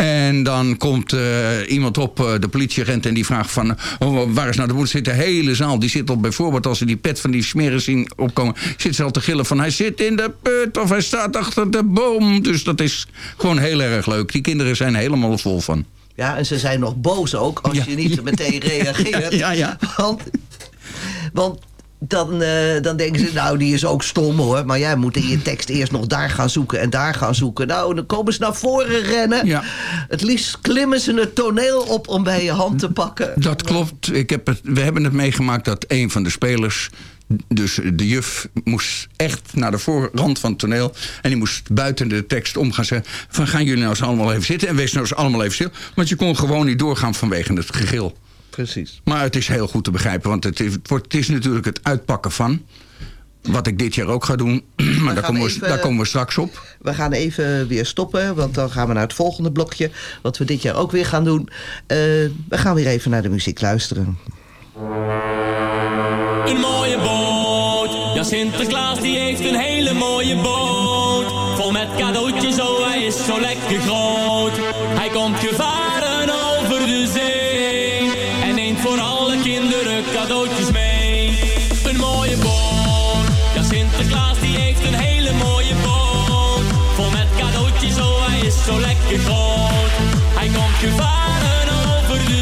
En dan komt eh, iemand op, eh, de politieagent, en die vraagt van... oh, waar is nou de boef? Zit de hele zaal, die zit al bijvoorbeeld... als ze die pet van die smeren zien opkomen... zit ze al te gillen van hij zit in de put of hij staat achter de boom. Dus dat is gewoon heel erg leuk. Die kinderen zijn helemaal vol van. Ja, en ze zijn nog boos ook als je niet meteen reageert. (laughs) Ja, ja. Want, want dan, eh, dan denken ze, nou, die is ook stom hoor. Maar jij moet in je tekst eerst nog daar gaan zoeken en daar gaan zoeken. Nou, dan komen ze naar voren rennen. Ja. Het liefst klimmen ze het toneel op om bij je hand te pakken. Dat klopt. Ik heb het, we hebben het meegemaakt dat een van de spelers... Dus de juf moest echt naar de voorrand van het toneel. En die moest buiten de tekst om gaan zeggen... van gaan jullie nou eens allemaal even zitten... en wees nou eens allemaal even stil. Want je kon gewoon niet doorgaan vanwege het gegil. Precies. Maar het is heel goed te begrijpen. Want het is, het wordt, het is natuurlijk het uitpakken van... wat ik dit jaar ook ga doen. (clears throat) maar daar komen, we, even- daar komen we straks op. We gaan even weer stoppen, want dan gaan we naar het volgende blokje. Wat we dit jaar ook weer gaan doen. Eh, we gaan weer even naar de muziek luisteren. Een mooie boot. Ja, Sinterklaas die heeft een hele mooie boot. Vol met cadeautjes, oh hij is zo lekker groot. Hij komt gevaren zo lekker groot. Hij komt gevaren over de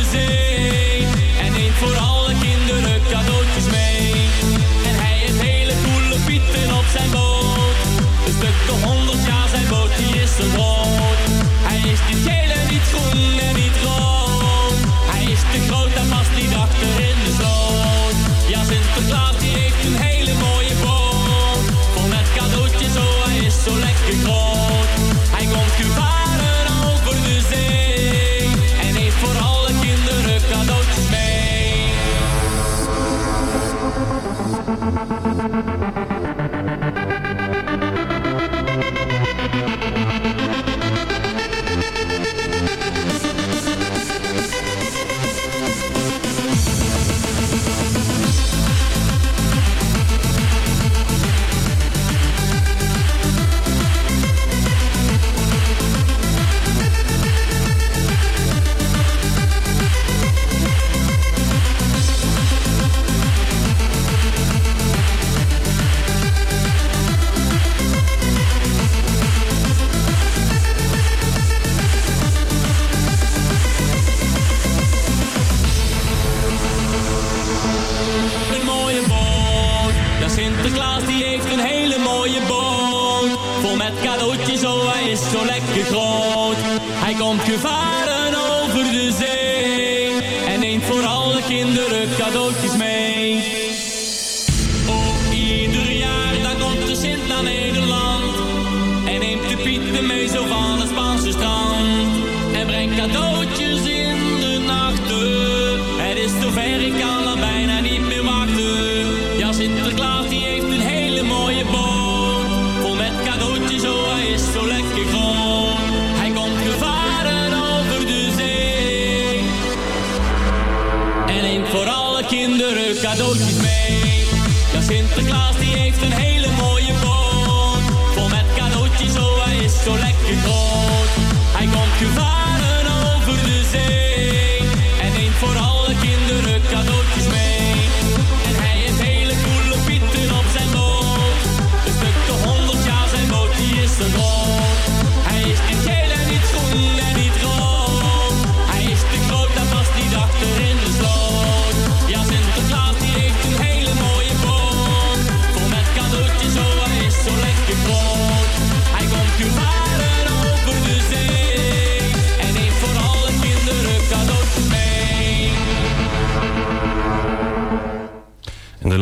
komt gevaren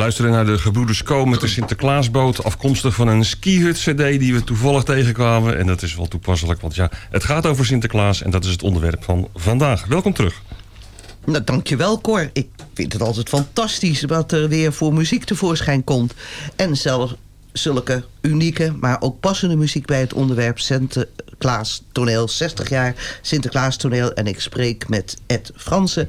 luisteren naar de Gebroeders Co met de Sinterklaasboot... afkomstig van een skihut-cd die we toevallig tegenkwamen. En dat is wel toepasselijk, want ja, het gaat over Sinterklaas... en dat is het onderwerp van vandaag. Welkom terug. Nou, dankjewel Cor. Ik vind het altijd fantastisch wat er weer voor muziek tevoorschijn komt. En zelfs zulke unieke, maar ook passende muziek bij het onderwerp Sinterklaas toneel. 60 jaar Sinterklaas toneel. En ik spreek met Ed Fransen.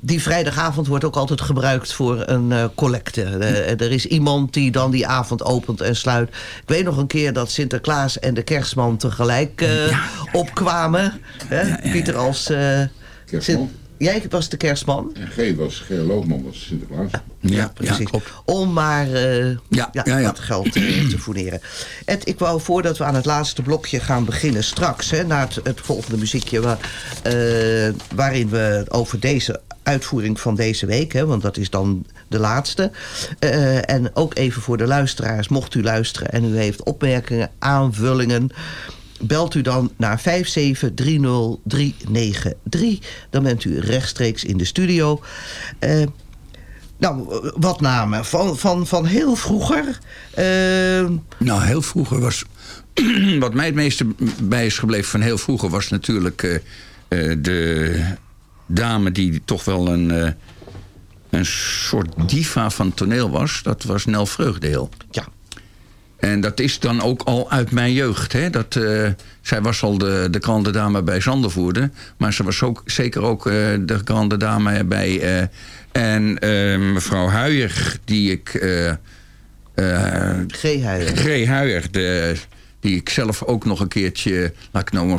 die vrijdagavond wordt ook altijd gebruikt voor een eh, collecte. Eh, er is iemand die dan die avond opent en sluit. Ik weet nog een keer dat Sinterklaas en de kerstman tegelijk eh, opkwamen. Hè? Pieter als... eh, Sint- Jij was de kerstman? En G was, G. Loogman was Sinterklaas. Ja, precies. Om maar eh, ja, ja, ja. wat geld eh, te fourneren. Ed, ik wou voordat we aan het laatste blokje gaan beginnen straks... Hè, naar het, het volgende muziekje... Waar, eh, waarin we over deze uitvoering van deze week... Hè, want dat is dan de laatste... eh, en ook even voor de luisteraars, mocht u luisteren... en u heeft opmerkingen, aanvullingen belt u dan naar 5730393. Dan bent u rechtstreeks in de studio. Eh, nou, wat namen? Van, van, van heel vroeger? Eh, Nou, heel vroeger was... (clears throat) wat mij het meeste bij is gebleven van heel vroeger... was natuurlijk eh, de dame die toch wel een, een soort diva van toneel was. Dat was Nel Vreugdeel. Ja. En dat is dan ook al uit mijn jeugd. Hè? Dat, eh, zij was al de, de grande dame bij Zandervoerde. Maar ze was ook, zeker ook eh, de grande dame bij... eh, en mevrouw Huijer, die ik... G. Huijer. G. Huijer, de, die ik zelf ook nog een keertje... laat ik nou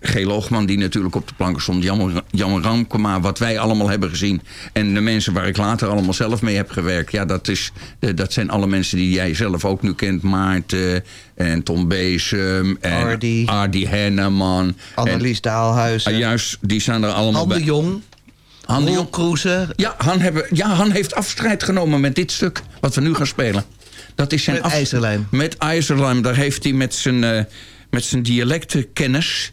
G. Loogman, die natuurlijk op de planken stond. Jan, Jan Ramkema, wat wij allemaal hebben gezien. En de mensen waar ik later allemaal zelf mee heb gewerkt. Ja, dat, is, eh, dat zijn alle mensen die jij zelf ook nu kent. Maarten en Tom Beesum. En Ardy. Ardy Henneman. Annelies Daalhuizen. Ah, juist, die staan er allemaal Han de bij. Jong. Han de Jong. Kroeze. Ja, Han, hebben, ja, Han heeft afstrijd genomen met dit stuk. Wat we nu gaan spelen. Dat is zijn Met IJzerlijm. Met IJzerlijm. Daar heeft hij met zijn, eh, met zijn dialectenkennis...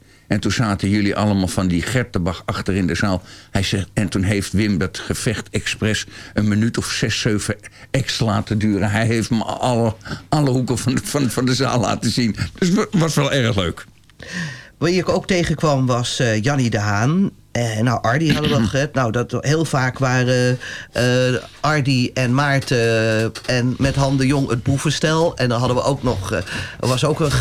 En toen zaten jullie allemaal van die Gertenbach achter in de zaal. Hij zegt, en toen heeft Wim dat gevecht expres een minuut of zes, zeven extra laten duren. Hij heeft me alle, alle hoeken van, van, van de zaal laten zien. Dus het was wel erg leuk. Wie ik ook tegenkwam was eh Jannie de Haan. En nou, Ardi hadden we al (clears throat) gehad. Nou, dat heel vaak waren eh Ardi en Maarten en met Han de Jong het boevenstel. En dan hadden we ook nog... eh, er was ook een,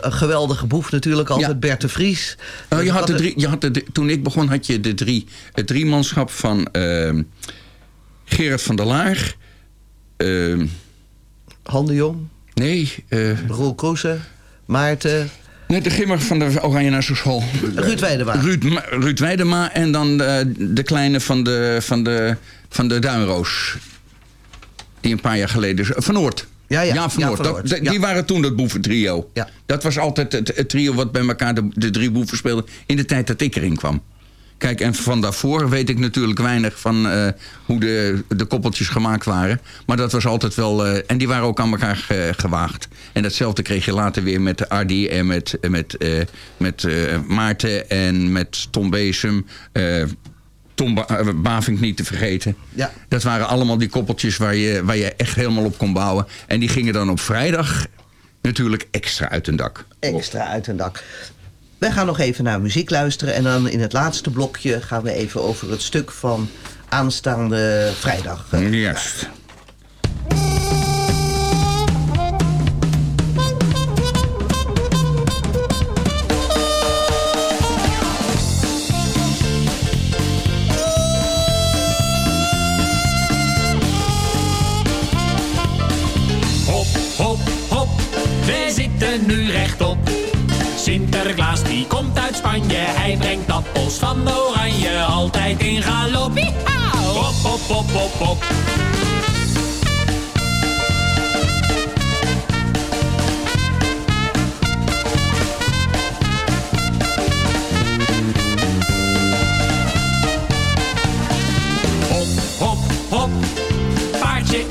een geweldige boef natuurlijk, altijd Bert de Vries. Nou, je had de Wat- drie, je had de, toen ik begon had je de drie, het driemanschap van ehm, Gerard van der Laar. ehm, Han de Jong? Nee. eh Roel Kroese? Maarten? Nee, de gimmer van de Oranje Nassau School. Ruud Weidema. Ruud, Ruud Weidema en dan de, de kleine van de, van, de, van de Duinroos. Die een paar jaar geleden... Van Oort. Ja, ja. Jaap van Dat- ja. Die waren toen dat boeventrio. Ja. Dat was altijd het, het trio wat bij elkaar de, de drie boeven speelde... in de tijd dat ik erin kwam. Kijk, en van daarvoor weet ik natuurlijk weinig van eh, hoe de, de koppeltjes gemaakt waren. Maar dat was altijd wel... eh, en die waren ook aan elkaar ge- gewaagd. En datzelfde kreeg je later weer met Ardi en met, met, eh, met eh, Maarten en met Tom Besem... Tom ba Bavink niet te vergeten. Ja. Dat waren allemaal die koppeltjes waar je, waar je echt helemaal op kon bouwen. En die gingen dan op vrijdag natuurlijk extra uit een dak. Extra uit een dak. Wij gaan nog even naar muziek luisteren. En dan in het laatste blokje gaan we even over het stuk van aanstaande vrijdag. Hop, die komt uit Spanje, hij brengt appels van oranje, altijd in galop. Hop, hop, hop, hop, hop.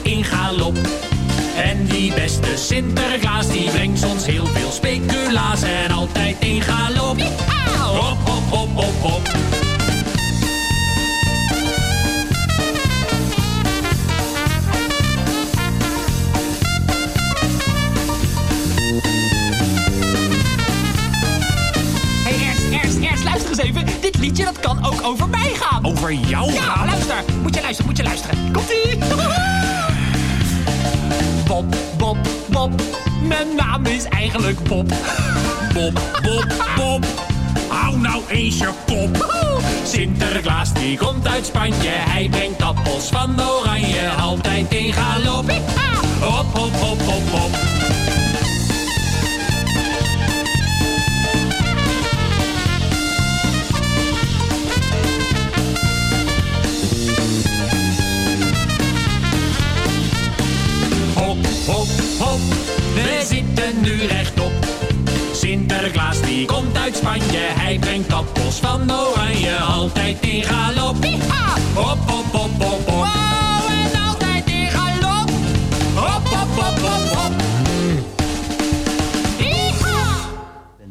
In galop. En die beste Sinterklaas, die brengt ons heel veel speculaas en altijd in galop. Hop, hop, hop, hop, hop. Hey, Ernst, Ernst, Ernst, luister eens even. Dit liedje dat kan ook over mij gaan. Over jou Ja, gaan? luister. Moet je luisteren, moet je luisteren. Komt-ie. (laughs) Bob, Bob, Bob, mijn naam is eigenlijk Bob. Bob, Bob, Bob, nou eens je kop. Sinterklaas die komt uit Spanje, hij brengt appels van oranje, altijd in galop. Hop, hop, hop, hop, hop. Hop, hop, hop, we zitten nu rechtop. Sinterklaas die komt uit Spanje, hij brengt appels van oranje, altijd in galop. Hop, hop, hop, hop, hop. en altijd in galop. Hop, hop, hop, hop, hop.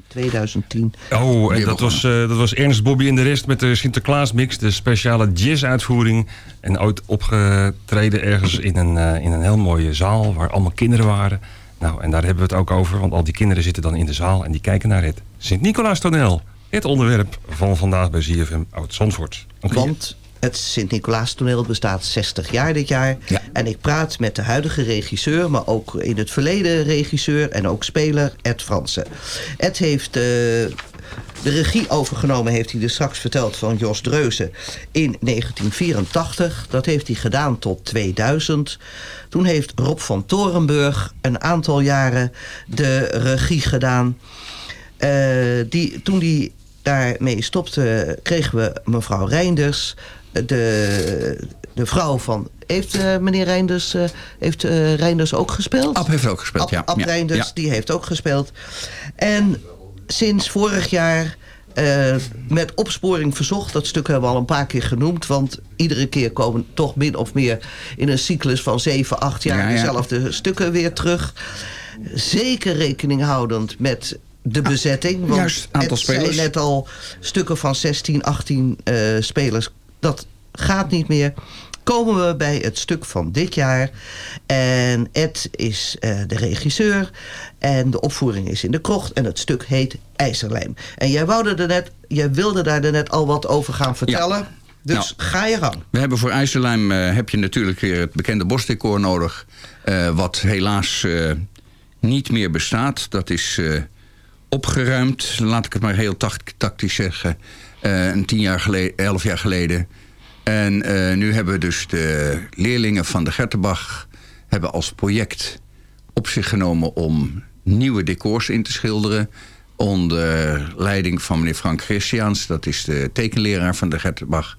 2010. Oh, en dat was, eh, dat was Ernst Bobby en de rest met de Sinterklaas mix, de speciale jazz-uitvoering. En ooit opgetreden ergens in een, eh, in een heel mooie zaal waar allemaal kinderen waren. Nou, en daar hebben we het ook over, want al die kinderen zitten dan in de zaal en die kijken naar het Sint-Nicolaas toneel. Het onderwerp van vandaag bij ZFM Oud-Zandvoort. Want het Sint-Nicolaas toneel bestaat 60 jaar dit jaar. En ik praat met de huidige regisseur, maar ook in het verleden regisseur en ook speler Ed Fransen. Ed heeft eh, de regie overgenomen, heeft hij dus straks verteld, van Jos Dreuzen in 1984. Dat heeft hij gedaan tot 2000. Toen heeft Rob van Torenburg een aantal jaren de regie gedaan. Eh, die, toen die daarmee stopte, kregen we mevrouw Reinders, de, de vrouw van... Heeft eh, meneer Reinders, eh, heeft, eh, Reinders ook gespeeld? Ab heeft ook gespeeld, Ab, ja. Ab Ja, Reinders, ja. die heeft ook gespeeld. En sinds vorig jaar... met opsporing verzocht, dat stuk hebben we al een paar keer genoemd... want iedere keer komen toch min of meer in een cyclus van 7, 8 jaar... Ja, ja. dezelfde stukken weer terug. Zeker rekening houdend met de bezetting. Want Ah, juist, aantal het zijn spelers. net al stukken van 16, 18 eh, spelers. Dat gaat niet meer. Komen we bij het stuk van dit jaar. En Ed is eh, de regisseur. En de opvoering is in de krocht. En het stuk heet IJzerlijm. En jij, woude er net, jij wilde daar net al wat over gaan vertellen. Dus Nou, ga je gang. We hebben voor IJssellijm eh, heb je natuurlijk weer het bekende bosdecor nodig. eh, wat helaas niet meer bestaat. Dat is opgeruimd, laat ik het maar heel tact- tactisch zeggen. Eh, een tien jaar geleden, elf jaar geleden. En eh, nu hebben we dus de leerlingen van de Gertenbach... hebben als project op zich genomen om nieuwe decors in te schilderen onder leiding van meneer Frank Christiaans. Dat is de tekenleraar van de Gertenbach.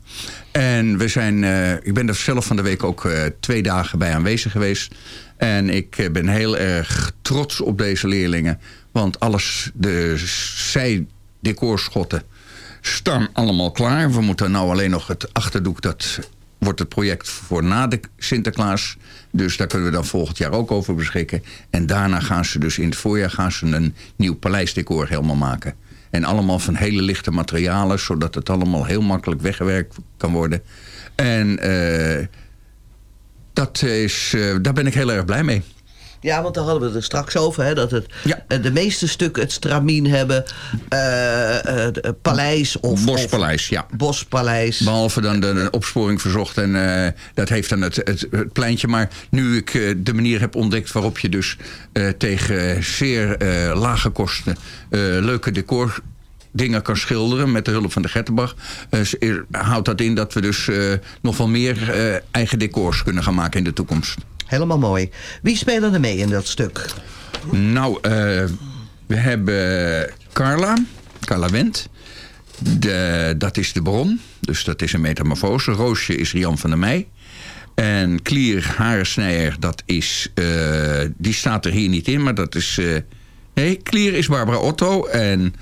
En we zijn, eh, ik ben er zelf van de week ook twee dagen bij aanwezig geweest. En ik ben heel erg trots op deze leerlingen. Want alles, de zijdecorschotten staan allemaal klaar. We moeten nou alleen nog het achterdoek, dat wordt het project voor na de Sinterklaas. Dus daar kunnen we dan volgend jaar ook over beschikken. En daarna gaan ze dus in het voorjaar gaan ze een nieuw paleisdecor helemaal maken. En allemaal van hele lichte materialen, zodat het allemaal heel makkelijk weggewerkt kan worden. En eh, dat is, eh, daar ben ik heel erg blij mee. Ja, want daar hadden we het er straks over. Hè, dat het, eh, de meeste stukken het stramien hebben. de paleis of... Bospaleis, ja. Bospaleis. Behalve dan de, de opsporing verzocht. En dat heeft dan het, het, het pleintje. Maar nu ik de manier heb ontdekt waarop je dus tegen zeer lage kosten... leuke decor dingen kan schilderen met de hulp van de Gettenbach... eh, houdt dat in dat we dus eh, nog wel meer eh, eigen decors kunnen gaan maken in de toekomst. Helemaal mooi. Wie spelen er mee in dat stuk? Nou, we hebben Carla, Carla Wendt. De, dat is de bron, dus dat is een metamorfose. Roosje is Rian van der Meij. En Klier Harensnijer, dat is, die staat er hier niet in, maar dat is... nee, Klier is Barbara Otto en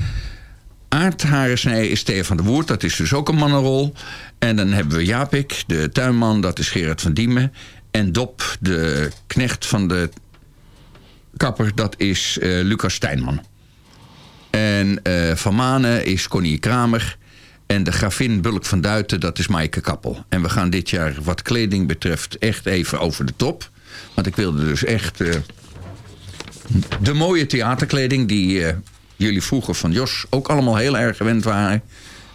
Aard Harensnijer is Thea van der Woert. Dat is dus ook een mannenrol. En dan hebben we Japik, de tuinman, dat is Gerard van Diemen. En Dop, de knecht van de kapper, dat is eh, Lucas Stijnman. En eh, Van Manen is Connie Kramer. En de gravin Bulk van Duiten, dat is Maaike Kappel. En we gaan dit jaar wat kleding betreft echt even over de top. Want ik wilde dus echt eh, de mooie theaterkleding... die jullie vroeger van Jos ook allemaal heel erg gewend waren.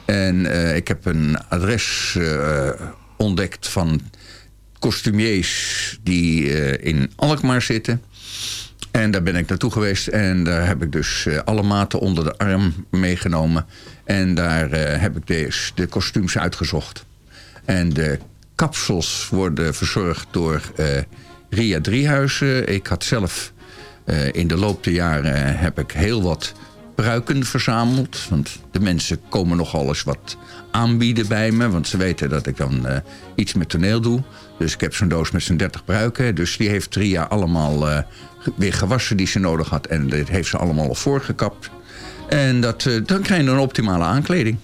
En eh, ik heb een adres eh, ontdekt van costumiers die eh, in Alkmaar zitten... En daar ben ik naartoe geweest en daar heb ik dus alle maten onder de arm meegenomen. En daar heb ik dus de kostuums uitgezocht. En de kapsels worden verzorgd door Ria Driehuizen. Ik had zelf in de loop der jaren heb ik heel wat pruiken verzameld. Want de mensen komen nogal eens wat aanbieden bij me. Want ze weten dat ik dan eh, iets met toneel doe. Dus ik heb zo'n doos met zo'n 30 pruiken. Dus die heeft Ria allemaal eh, weer gewassen die ze nodig had. En dit heeft ze allemaal al voorgekapt. En dat, eh, dan krijg je een optimale aankleding.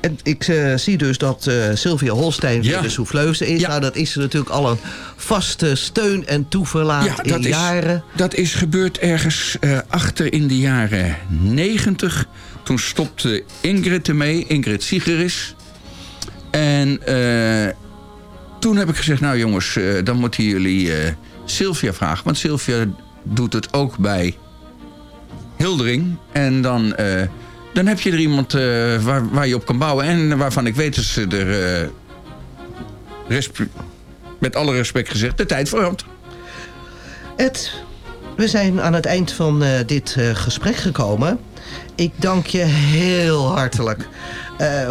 En ik eh, zie dus dat eh, Sylvia Holstein Ja. weer de souffleuse is. Nou, dat is natuurlijk al een vaste steun en toeverlaat Ja, in dat is, jaren. dat is gebeurd ergens eh, achter in de jaren 90. Toen stopte Ingrid ermee, Ingrid Siegeris. En toen heb ik gezegd, nou jongens, dan moeten jullie Sylvia vragen. Want Sylvia doet het ook bij Hildering. En dan, dan heb je er iemand eh, waar, waar je op kan bouwen. En waarvan ik weet dat ze er, eh, met alle respect gezegd, de tijd voor. Ed, we zijn aan het eind van eh, dit gesprek gekomen. Ik dank je heel hartelijk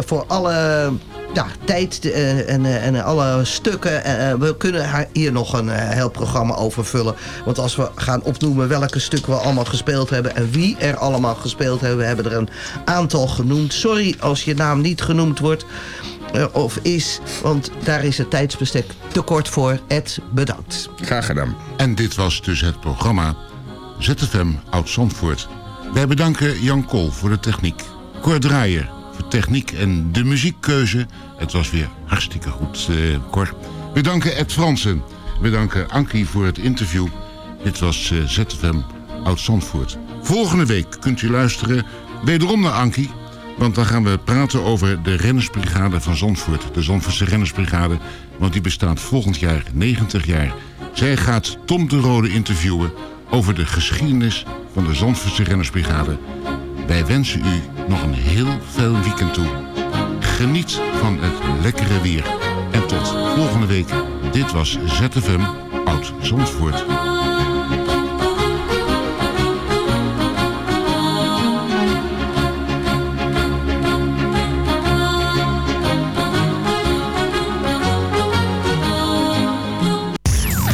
voor alle ja, tijd eh, en, eh, en alle stukken. Eh, we kunnen hier nog een heel programma over vullen. Want als we gaan opnoemen welke stukken we allemaal gespeeld hebben... en wie er allemaal gespeeld hebben, we hebben er een aantal genoemd. Sorry als je naam niet genoemd wordt of is, want daar is het tijdsbestek te kort voor. Ed, bedankt. Graag gedaan. En dit was dus het programma ZFM Oud-Zandvoort. Wij bedanken Jan Kool voor de techniek. Cor Draaier techniek en de muziekkeuze. Het was weer hartstikke goed, eh, Cor. We danken Ed Fransen. We danken Ankie voor het interview. Dit was eh, ZFM Oud-Zandvoort. Volgende week kunt u luisteren wederom naar Ankie... Want dan gaan we praten over de rennersbrigade van Zandvoort. De Zandvoortse rennersbrigade, want die bestaat volgend jaar 90 jaar. Zij gaat Tom de Rode interviewen over de geschiedenis van de Zandvoortse rennersbrigade. Wij wensen u nog een heel fijn weekend toe. Geniet van het lekkere weer. En tot volgende week. Dit was ZFM Oud Zandvoort.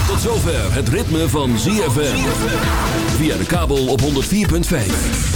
Tot zover het ritme van ZFM. Via de kabel op 104.5.